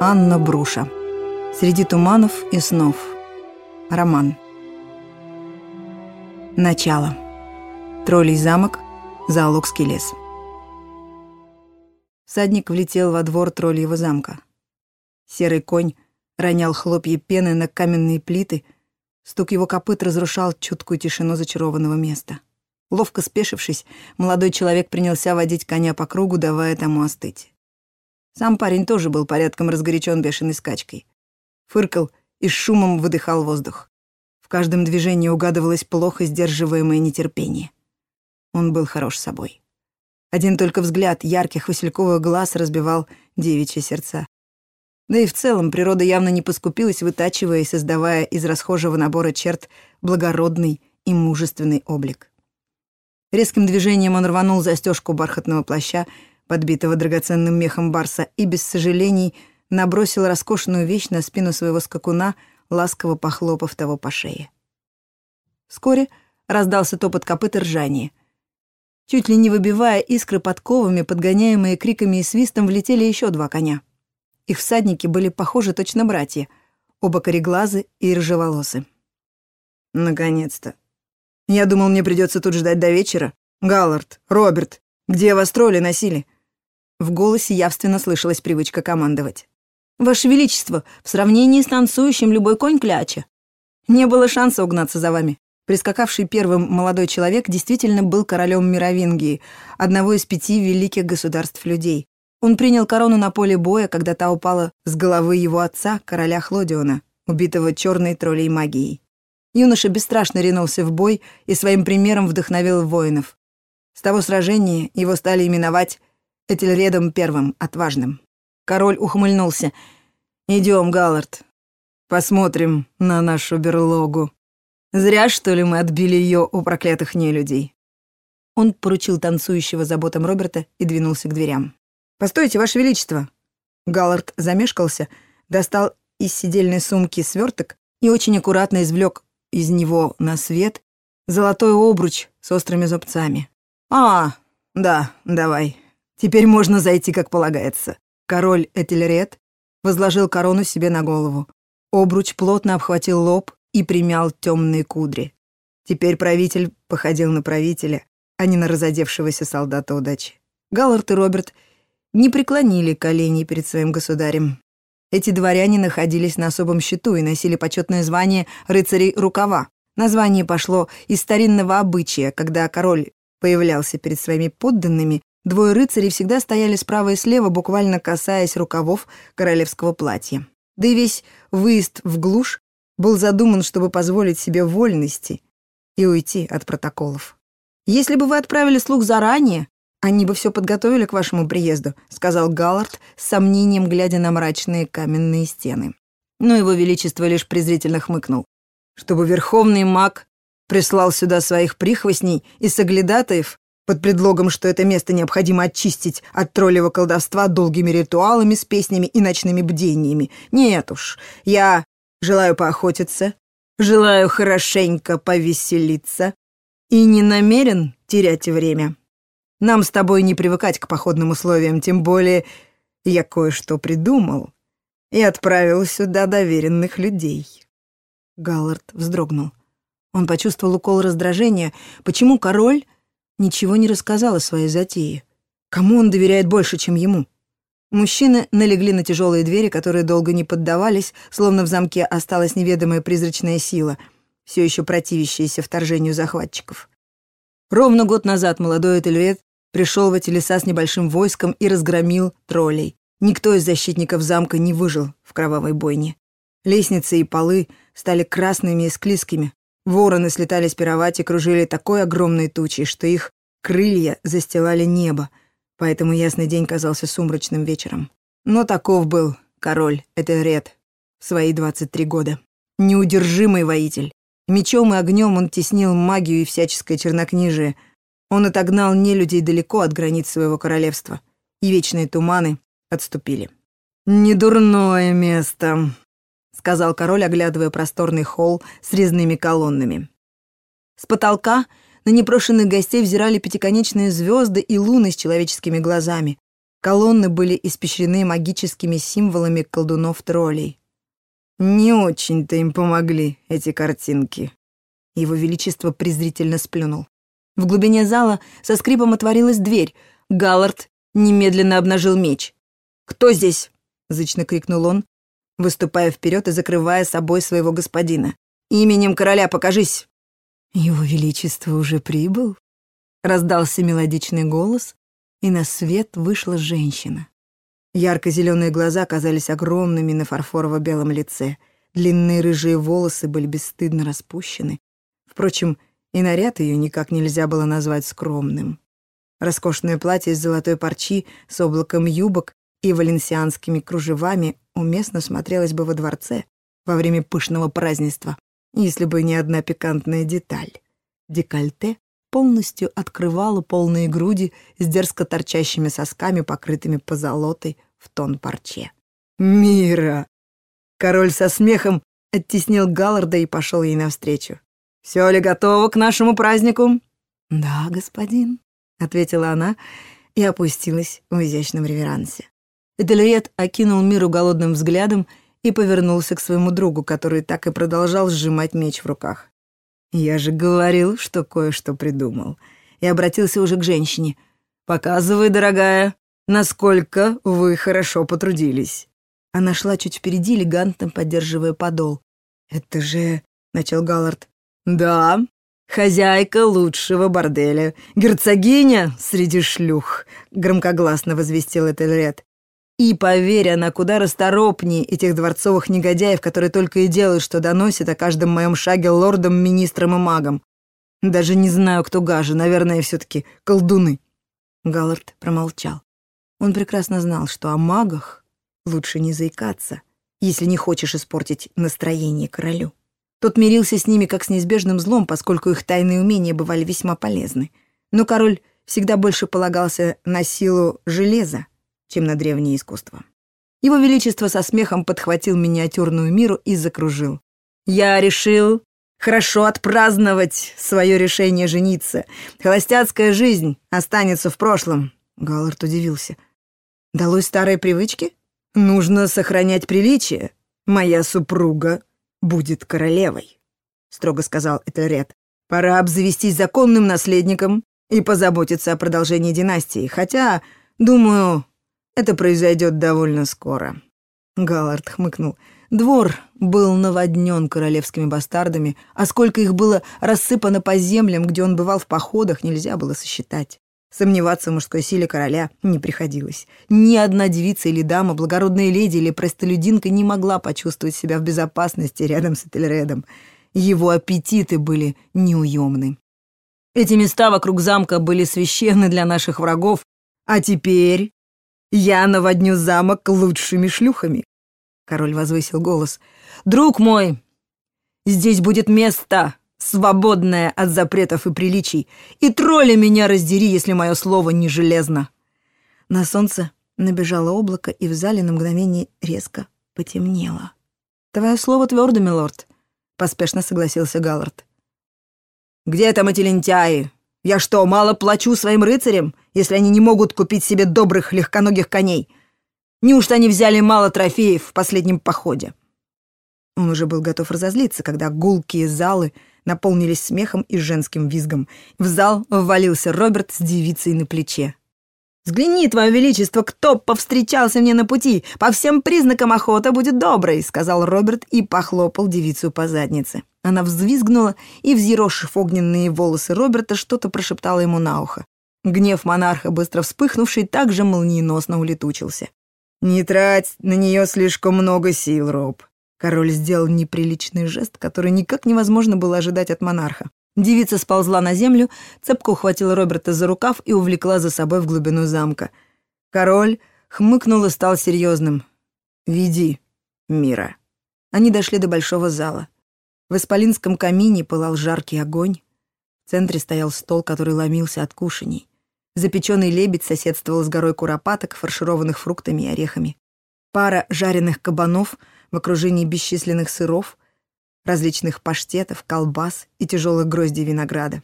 Анна Бруша. Среди туманов и снов. Роман. Начало. Троллей замок. Заолокский лес. Садник влетел во двор тролльего замка. Серый конь ронял хлопья пены на каменные плиты, стук его копыт разрушал чуткую тишину зачарованного места. Ловко спешившись, молодой человек принялся водить коня по кругу, давая тому остыть. Сам парень тоже был порядком разгорячен бешеной скачкой. Фыркал и с шумом выдыхал воздух. В каждом движении угадывалось плохо сдерживаемое нетерпение. Он был хорош собой. Один только взгляд ярких васильковых глаз разбивал девичьи сердца. Да и в целом природа явно не поскупилась, вытачивая и создавая из расхожего набора черт благородный и мужественный облик. Резким движением он рванул застежку бархатного плаща, подбитого драгоценным мехом барса, и без сожалений набросил роскошную вещь на спину своего скакуна, ласково похлопав того по шее. Вскоре раздался топот копыт и ржание. Чуть ли не выбивая искры подковами, подгоняемые криками и свистом, влетели еще два коня. Их всадники были похожи точно братья, оба кореглазы и рыжеволосы. «Наконец-то», я думал, мне придется тут ждать до вечера. Галлард, Роберт, где вас тролли носили?» В голосе явственно слышалась привычка командовать. «Ваше Величество, в сравнении с танцующим любой конь кляча. Не было шанса угнаться за вами». Прискакавший первым молодой человек действительно был королем Мировингии, одного из пяти великих государств людей. Он принял корону на поле боя, когда та упала с головы его отца, короля Хлодиона, убитого черной троллей магией. Юноша бесстрашно ринулся в бой и своим примером вдохновил воинов. С того сражения его стали именовать Этельредом Первым, Отважным. Король ухмыльнулся. «Идем, Галлард, посмотрим на нашу берлогу. Зря, что ли, мы отбили ее у проклятых нелюдей». Он поручил танцующего заботам Роберта и двинулся к дверям. «Постойте, Ваше Величество!» Галлард замешкался, достал из сидельной сумки сверток и очень аккуратно извлек из него на свет золотой обруч с острыми зубцами. «А, да, давай. Теперь можно зайти, как полагается». Король Этельред возложил корону себе на голову. Обруч плотно обхватил лоб и примял темные кудри. Теперь правитель походил на правителя, а не на разодевшегося солдата удачи. Галлард и Роберт не преклонили колени перед своим государем. Эти дворяне находились на особом счету и носили почетное звание рыцарей рукава. Название пошло из старинного обычая, когда король появлялся перед своими подданными, двое рыцарей всегда стояли справа и слева, буквально касаясь рукавов королевского платья. Да и весь выезд в глушь был задуман, чтобы позволить себе вольности и уйти от протоколов. Если бы вы отправили слуг заранее, «Они бы все подготовили к вашему приезду», — сказал Галлард, с сомнением глядя на мрачные каменные стены. Но его величество лишь презрительно хмыкнул. «Чтобы верховный маг прислал сюда своих прихвостней и соглядатаев под предлогом, что это место необходимо очистить от троллевого колдовства долгими ритуалами с песнями и ночными бдениями. Нет уж, я желаю поохотиться, желаю хорошенько повеселиться и не намерен терять время». Нам с тобой не привыкать к походным условиям, тем более я кое-что придумал и отправил сюда доверенных людей». Галлард вздрогнул. Он почувствовал укол раздражения. Почему король ничего не рассказал о своей затее? Кому он доверяет больше, чем ему? Мужчины налегли на тяжелые двери, которые долго не поддавались, словно в замке осталась неведомая призрачная сила, все еще противящаяся вторжению захватчиков. Ровно год назад молодой Этельвет пришел в эти леса с небольшим войском и разгромил троллей. Никто из защитников замка не выжил в кровавой бойне. Лестницы и полы стали красными и склизкими. Вороны слетали с пировать и кружили такой огромной тучей, что их крылья застилали небо, поэтому ясный день казался сумрачным вечером. Но таков был король Этельред в свои 23 года. Неудержимый воитель. Мечом и огнем он теснил магию и всяческое чернокнижие — он отогнал нелюдей далеко от границ своего королевства, и вечные туманы отступили. «Недурное место», — сказал король, оглядывая просторный холл с резными колоннами. С потолка на непрошенных гостей взирали пятиконечные звезды и луны с человеческими глазами. Колонны были испещрены магическими символами колдунов-троллей. «Не очень-то им помогли эти картинки». Его Величество презрительно сплюнул. В глубине зала со скрипом отворилась дверь. Галлард немедленно обнажил меч. «Кто здесь?» — зычно крикнул он, выступая вперед и закрывая собой своего господина. «Именем короля покажись!» «Его Величество уже прибыл?» Раздался мелодичный голос, и на свет вышла женщина. Ярко-зеленые глаза казались огромными на фарфорово-белом лице. Длинные рыжие волосы были бесстыдно распущены. Впрочем, и наряд ее никак нельзя было назвать скромным. Роскошное платье из золотой парчи с облаком юбок и валенсианскими кружевами уместно смотрелось бы во дворце во время пышного празднества, если бы не одна пикантная деталь. Декольте полностью открывало полные груди с дерзко торчащими сосками, покрытыми позолотой в тон парче. «Мира!» Король со смехом оттеснил Галларда и пошел ей навстречу. «Все ли готово к нашему празднику?» «Да, господин», — ответила она и опустилась в изящном реверансе. Эдельред окинул миру голодным взглядом и повернулся к своему другу, который так и продолжал сжимать меч в руках. «Я же говорил, что кое-что придумал». И обратился уже к женщине. «Показывай, дорогая, насколько вы хорошо потрудились». Она шла чуть впереди, элегантно поддерживая подол. «Это же...» — начал Галлард. «Да, хозяйка лучшего борделя, герцогиня среди шлюх», — громкогласно возвестил Этельред. И поверь, она куда расторопнее этих дворцовых негодяев, которые только и делают, что доносят о каждом моем шаге лордам, министрам и магам. Даже не знаю, кто гаже, наверное, все таки колдуны». Галлард промолчал. Он прекрасно знал, что о магах лучше не заикаться, если не хочешь испортить настроение королю. Тот мирился с ними как с неизбежным злом, поскольку их тайные умения бывали весьма полезны. Но король всегда больше полагался на силу железа, чем на древнее искусство. Его Величество со смехом подхватил миниатюрную миру и закружил. «Я решил хорошо отпраздновать свое решение жениться. Холостяцкая жизнь останется в прошлом». Галлард удивился. «Далось старые привычки? Нужно сохранять приличие. Моя супруга будет королевой», — строго сказал Этельред. «Пора обзавестись законным наследником и позаботиться о продолжении династии, хотя, думаю, это произойдет довольно скоро». Галлард хмыкнул. Двор был наводнен королевскими бастардами, а сколько их было рассыпано по землям, где он бывал в походах, нельзя было сосчитать. Сомневаться в мужской силе короля не приходилось. Ни одна девица или дама, благородная леди или простолюдинка не могла почувствовать себя в безопасности рядом с Этельредом. Его аппетиты были неуемны. Эти места вокруг замка были священны для наших врагов, а теперь я наводню замок лучшими шлюхами. Король возвысил голос. Друг мой, здесь будет место, свободное от запретов и приличий, и тролли меня раздери, если мое слово не железно. На солнце набежало облако, и в зале на мгновение резко потемнело. «Твое слово твердо, милорд», — поспешно согласился Галлард. «Где там эти лентяи? Я что, мало плачу своим рыцарям, если они не могут купить себе добрых легконогих коней? Неужто они взяли мало трофеев в последнем походе?» Он уже был готов разозлиться, когда гулкие залы наполнились смехом и женским визгом. В зал ввалился Роберт с девицей на плече. «Взгляни, Твое Величество, кто повстречался мне на пути! По всем признакам охота будет доброй!» — сказал Роберт и похлопал девицу по заднице. Она взвизгнула и, взъерошив огненные волосы Роберта, что-то прошептала ему на ухо. Гнев монарха, быстро вспыхнувший, также молниеносно улетучился. «Не трать на нее слишком много сил, Роб». Король сделал неприличный жест, который никак невозможно было ожидать от монарха. Девица сползла на землю, цепко ухватила Роберта за рукав и увлекла за собой в глубину замка. Король хмыкнул и стал серьезным. «Веди, Мира». Они дошли до большого зала. В исполинском камине пылал жаркий огонь. В центре стоял стол, который ломился от кушаний. Запеченный лебедь соседствовал с горой куропаток, фаршированных фруктами и орехами. Пара жареных кабанов в окружении бесчисленных сыров — различных паштетов, колбас и тяжелых гроздей винограда.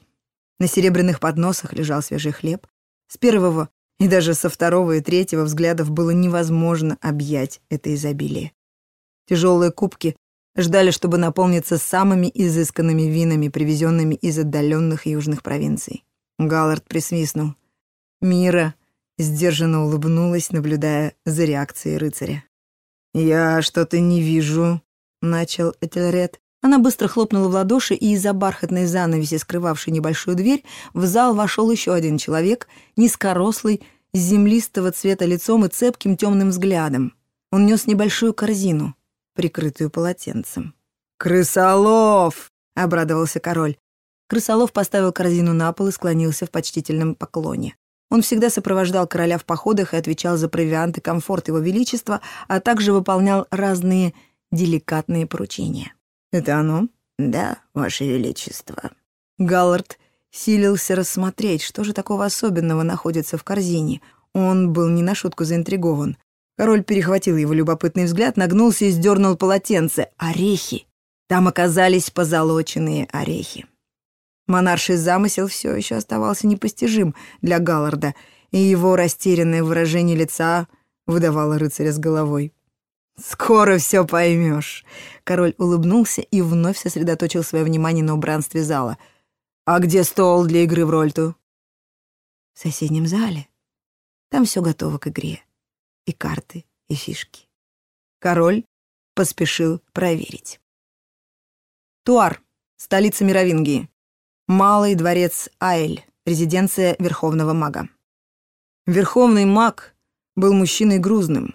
На серебряных подносах лежал свежий хлеб. С первого И даже со второго и третьего взглядов было невозможно объять это изобилие. Тяжелые кубки ждали, чтобы наполниться самыми изысканными винами, привезенными из отдаленных южных провинций. Галлард присвистнул. Мира сдержанно улыбнулась, наблюдая за реакцией рыцаря. «Я что-то не вижу», — начал Этельред. Она быстро хлопнула в ладоши, и из-за бархатной занавеси, скрывавшей небольшую дверь, в зал вошел еще один человек, низкорослый, землистого цвета лицом и цепким темным взглядом. Он нес небольшую корзину, прикрытую полотенцем. «Крысолов!» — обрадовался король. Крысолов поставил корзину на пол и склонился в почтительном поклоне. Он всегда сопровождал короля в походах и отвечал за провиант и комфорт его величества, а также выполнял разные деликатные поручения. «Это оно?» «Да, ваше величество». Галлард силился рассмотреть, что же такого особенного находится в корзине. Он был не на шутку заинтригован. Король перехватил его любопытный взгляд, нагнулся и сдернул полотенце. Орехи! Там оказались позолоченные орехи. Монарший замысел все еще оставался непостижим для Галларда, и его растерянное выражение лица выдавало рыцаря с головой. «Скоро все поймешь. Король улыбнулся и вновь сосредоточил свое внимание на убранстве зала. «А где стол для игры в рольту?» «В соседнем зале. Там все готово к игре. И карты, и фишки». Король поспешил проверить. Туар, столица Мировингии. Малый дворец Айль, резиденция Верховного мага. Верховный маг был мужчиной грузным,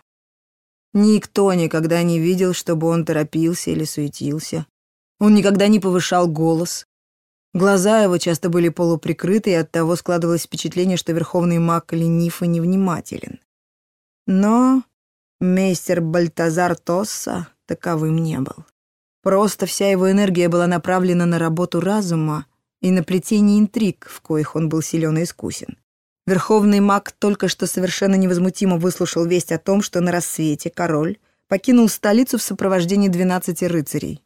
Никто никогда не видел, чтобы он торопился или суетился. Он никогда не повышал голос. Глаза его часто были полуприкрыты, и оттого складывалось впечатление, что верховный маг ленив и невнимателен. Но мейстер Бальтазар Тосса таковым не был. Просто вся его энергия была направлена на работу разума и на плетение интриг, в коих он был силен и искусен. Верховный маг только что совершенно невозмутимо выслушал весть о том, что на рассвете король покинул столицу в сопровождении двенадцати рыцарей.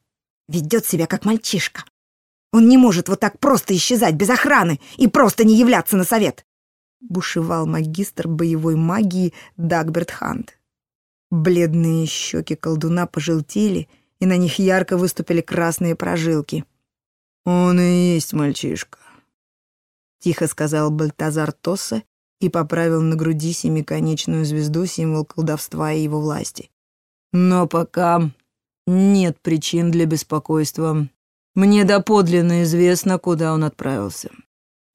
«Ведет себя как мальчишка. Он не может вот так просто исчезать без охраны и просто не являться на совет!» Бушевал магистр боевой магии Дагберт Хант. Бледные щеки колдуна пожелтели, и на них ярко выступили красные прожилки. «Он и есть мальчишка тихо сказал Бальтазар Тосса и поправил на груди семиконечную звезду, символ колдовства и его власти. Но пока нет причин для беспокойства. Мне доподлинно известно, куда он отправился.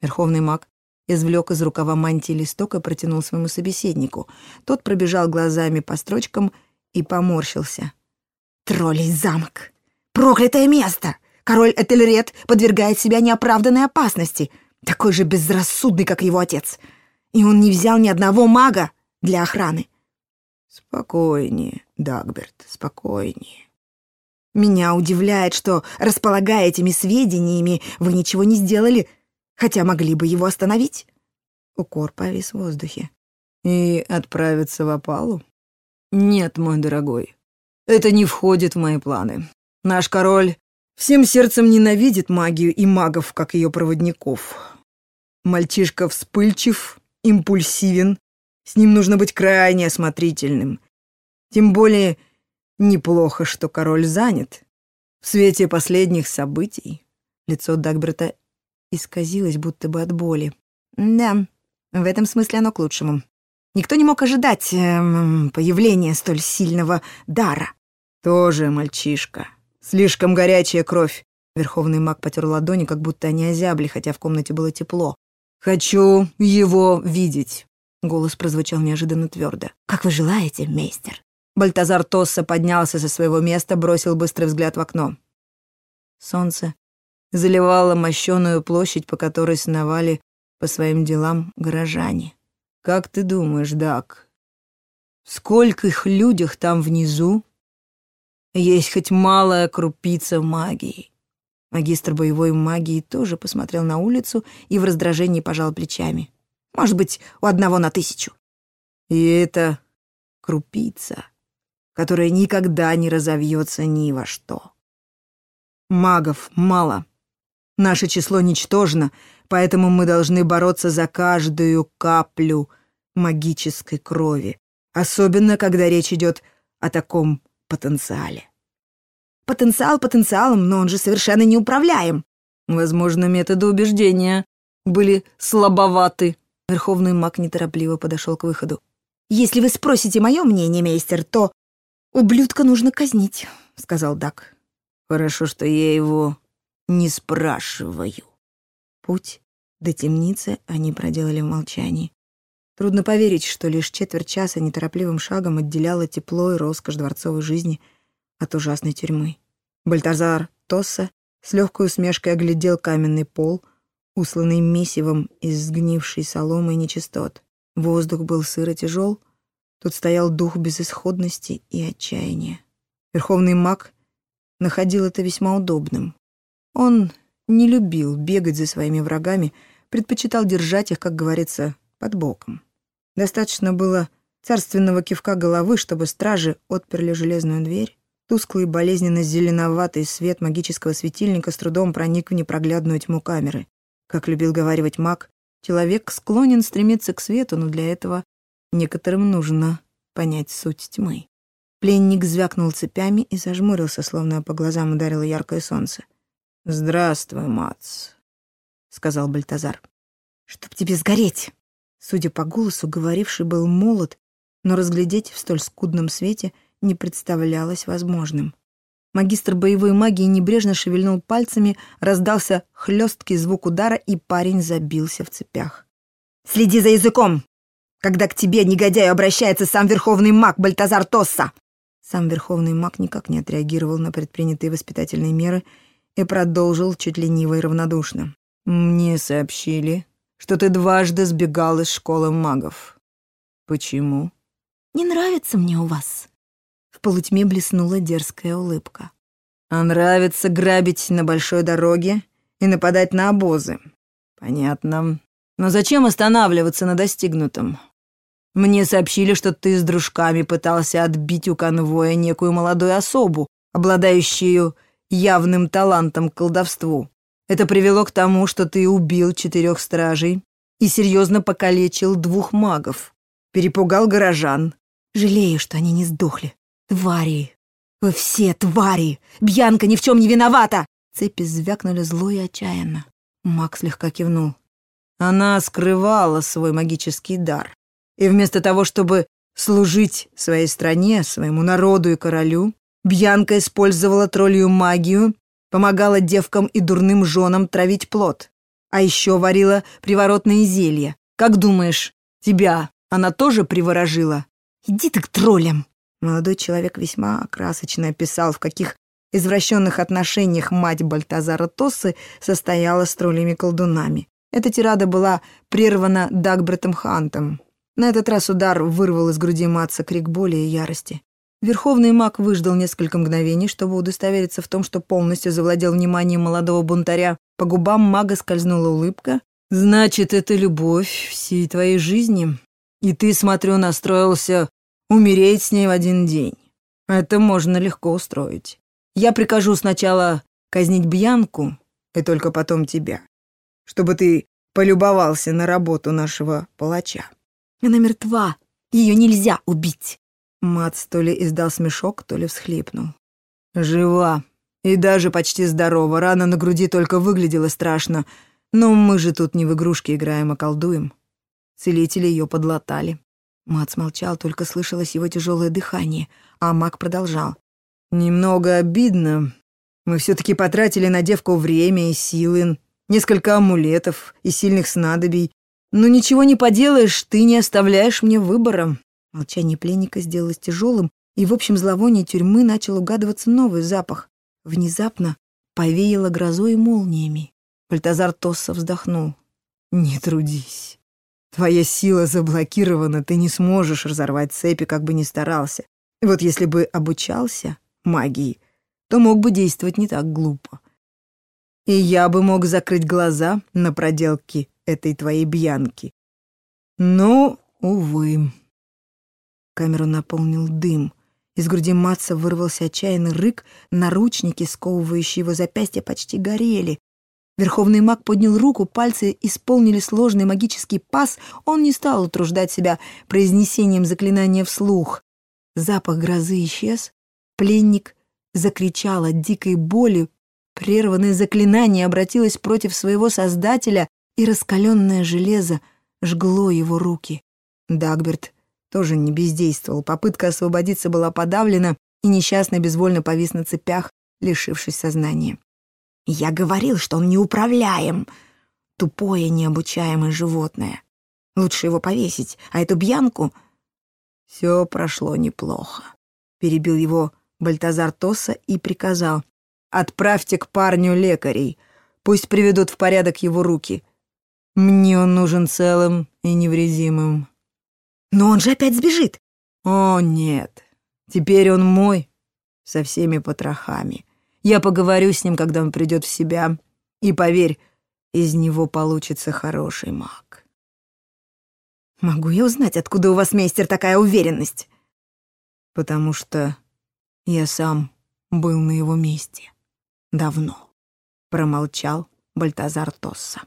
Верховный маг извлек из рукава мантии листок и протянул своему собеседнику. Тот пробежал глазами по строчкам и поморщился. «Троллей замок! Проклятое место! Король Этельред подвергает себя неоправданной опасности!» такой же безрассудный, как его отец. И он не взял ни одного мага для охраны. Спокойнее, Дагберт, спокойнее. Меня удивляет, что, располагая этими сведениями, вы ничего не сделали, хотя могли бы его остановить. Укор повис в воздухе. И отправиться в опалу? Нет, мой дорогой, это не входит в мои планы. Наш король Всем сердцем ненавидит магию и магов, как ее проводников. Мальчишка вспыльчив, импульсивен, с ним нужно быть крайне осмотрительным. Тем более неплохо, что король занят. В свете последних событий лицо Дагберта исказилось будто бы от боли. Да, в этом смысле оно к лучшему. Никто не мог ожидать эм, появления столь сильного дара. Тоже мальчишка, Слишком горячая кровь. Верховный маг потер ладони, как будто они озябли, хотя в комнате было тепло. «Хочу его видеть», — голос прозвучал неожиданно твердо. «Как вы желаете, мейстер». Бальтазар Тосса поднялся со своего места, бросил быстрый взгляд в окно. Солнце заливало мощеную площадь, по которой сновали по своим делам горожане. «Как ты думаешь, Дак, сколько их людях там внизу есть хоть малая крупица магии. Магистр боевой магии тоже посмотрел на улицу и в раздражении пожал плечами. Может быть, у одного на тысячу. И это крупица, которая никогда не разовьется ни во что. Магов мало. Наше число ничтожно, поэтому мы должны бороться за каждую каплю магической крови, особенно когда речь идет о таком потенциале. Потенциал потенциалом, но он же совершенно неуправляем. Возможно, методы убеждения были слабоваты. Верховный маг неторопливо подошел к выходу. «Если вы спросите мое мнение, мейстер, то ублюдка нужно казнить», — сказал Дак. «Хорошо, что я его не спрашиваю». Путь до темницы они проделали в молчании. Трудно поверить, что лишь четверть часа неторопливым шагом отделяло тепло и роскошь дворцовой жизни от ужасной тюрьмы. Бальтазар Тосса с легкой усмешкой оглядел каменный пол, усланный месивом из сгнившей соломы и нечистот. Воздух был сыр и тяжел, тут стоял дух безысходности и отчаяния. Верховный маг находил это весьма удобным. Он не любил бегать за своими врагами, предпочитал держать их, как говорится, под боком. Достаточно было царственного кивка головы, чтобы стражи отперли железную дверь. Тусклый болезненно-зеленоватый свет магического светильника с трудом проник в непроглядную тьму камеры. Как любил говаривать маг, человек склонен стремиться к свету, но для этого некоторым нужно понять суть тьмы. Пленник звякнул цепями и зажмурился, словно по глазам ударило яркое солнце. «Здравствуй, Мац», — сказал Бальтазар. «Чтоб тебе сгореть!» Судя по голосу, говоривший был молод, но разглядеть в столь скудном свете не представлялось возможным. Магистр боевой магии небрежно шевельнул пальцами, раздался хлесткий звук удара, и парень забился в цепях. «Следи за языком! Когда к тебе, негодяю, обращается сам верховный маг Бальтазар Тосса!» Сам верховный маг никак не отреагировал на предпринятые воспитательные меры и продолжил чуть лениво и равнодушно. «Мне сообщили, что ты дважды сбегал из школы магов. Почему?» «Не нравится мне у вас». В полутьме блеснула дерзкая улыбка. «А нравится грабить на большой дороге и нападать на обозы. Понятно. Но зачем останавливаться на достигнутом? Мне сообщили, что ты с дружками пытался отбить у конвоя некую молодую особу, обладающую явным талантом к колдовству. Это привело к тому, что ты убил четырех стражей и серьезно покалечил двух магов, перепугал горожан. Жалею, что они не сдохли. Твари! Вы все твари! Бьянка ни в чем не виновата!» Цепи звякнули зло и отчаянно. Маг слегка кивнул. Она скрывала свой магический дар. И вместо того, чтобы служить своей стране, своему народу и королю, Бьянка использовала троллью магию, помогала девкам и дурным женам травить плод. А еще варила приворотные зелья. Как думаешь, тебя она тоже приворожила? Иди ты к троллям. Молодой человек весьма красочно описал, в каких извращенных отношениях мать Бальтазара Тоссы состояла с троллями-колдунами. Эта тирада была прервана Дагбретом Хантом, на этот раз удар вырвал из груди Матца крик боли и ярости. Верховный маг выждал несколько мгновений, чтобы удостовериться в том, что полностью завладел вниманием молодого бунтаря. По губам мага скользнула улыбка. «Значит, это любовь всей твоей жизни. И ты, смотрю, настроился умереть с ней в один день. Это можно легко устроить. Я прикажу сначала казнить Бьянку, и только потом тебя, чтобы ты полюбовался на работу нашего палача». Она мертва. Ее нельзя убить. Мац то ли издал смешок, то ли всхлипнул. Жива. И даже почти здорова. Рана на груди только выглядела страшно. Но мы же тут не в игрушки играем, а колдуем. Целители ее подлатали. Мац молчал, только слышалось его тяжелое дыхание, а маг продолжал. «Немного обидно. Мы все таки потратили на девку время и силы, несколько амулетов и сильных снадобий, но ничего не поделаешь, ты не оставляешь мне выбора. Молчание пленника сделалось тяжелым, и в общем зловонии тюрьмы начал угадываться новый запах. Внезапно повеяло грозой и молниями. Бальтазар Тосса вздохнул. «Не трудись. Твоя сила заблокирована, ты не сможешь разорвать цепи, как бы ни старался. Вот если бы обучался магии, то мог бы действовать не так глупо. И я бы мог закрыть глаза на проделки этой твоей бьянки. Но, увы. Камеру наполнил дым. Из груди Матса вырвался отчаянный рык, наручники, сковывающие его запястья, почти горели. Верховный маг поднял руку, пальцы исполнили сложный магический пас, он не стал утруждать себя произнесением заклинания вслух. Запах грозы исчез, пленник закричал от дикой боли, прерванное заклинание обратилось против своего создателя, и раскаленное железо жгло его руки. Дагберт тоже не бездействовал, попытка освободиться была подавлена, и несчастный безвольно повис на цепях, лишившись сознания. Я говорил, что он неуправляем. Тупое, необучаемое животное. Лучше его повесить, а эту бьянку... Все прошло неплохо. Перебил его Бальтазар Тоса и приказал. «Отправьте к парню лекарей. Пусть приведут в порядок его руки. Мне он нужен целым и невредимым». «Но он же опять сбежит!» «О, нет. Теперь он мой, со всеми потрохами. Я поговорю с ним, когда он придет в себя. И поверь, из него получится хороший маг. Могу я узнать, откуда у вас, мейстер, такая уверенность? Потому что я сам был на его месте. Давно. Промолчал Бальтазар Тосса.